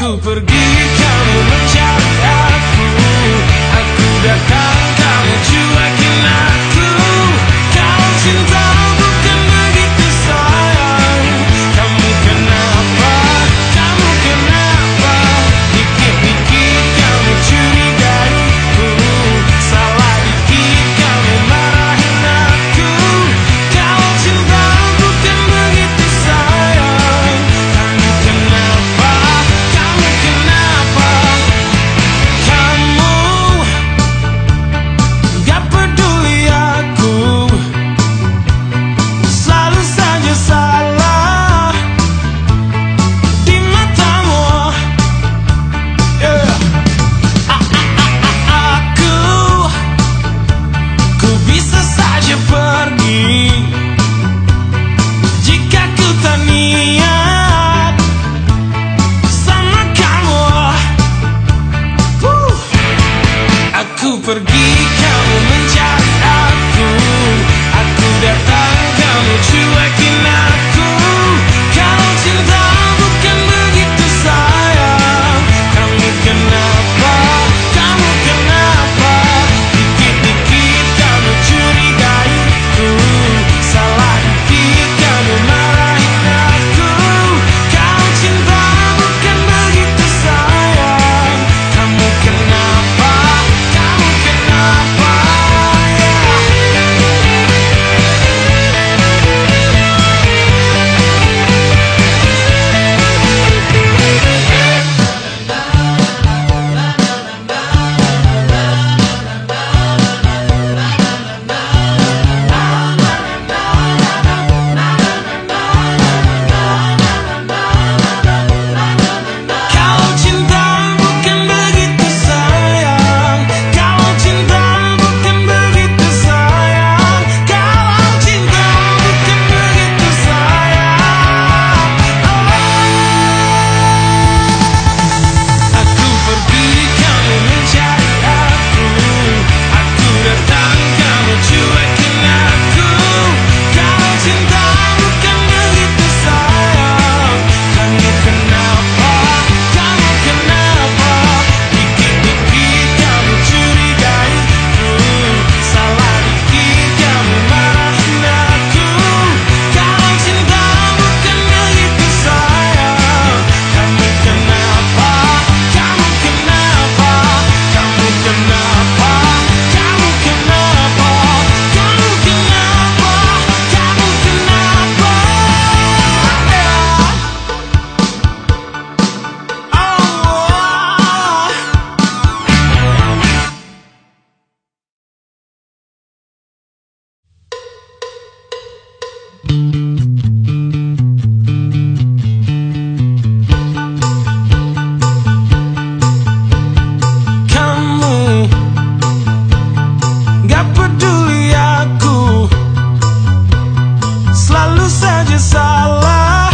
Aku pergi peduli aku Selalu saja salah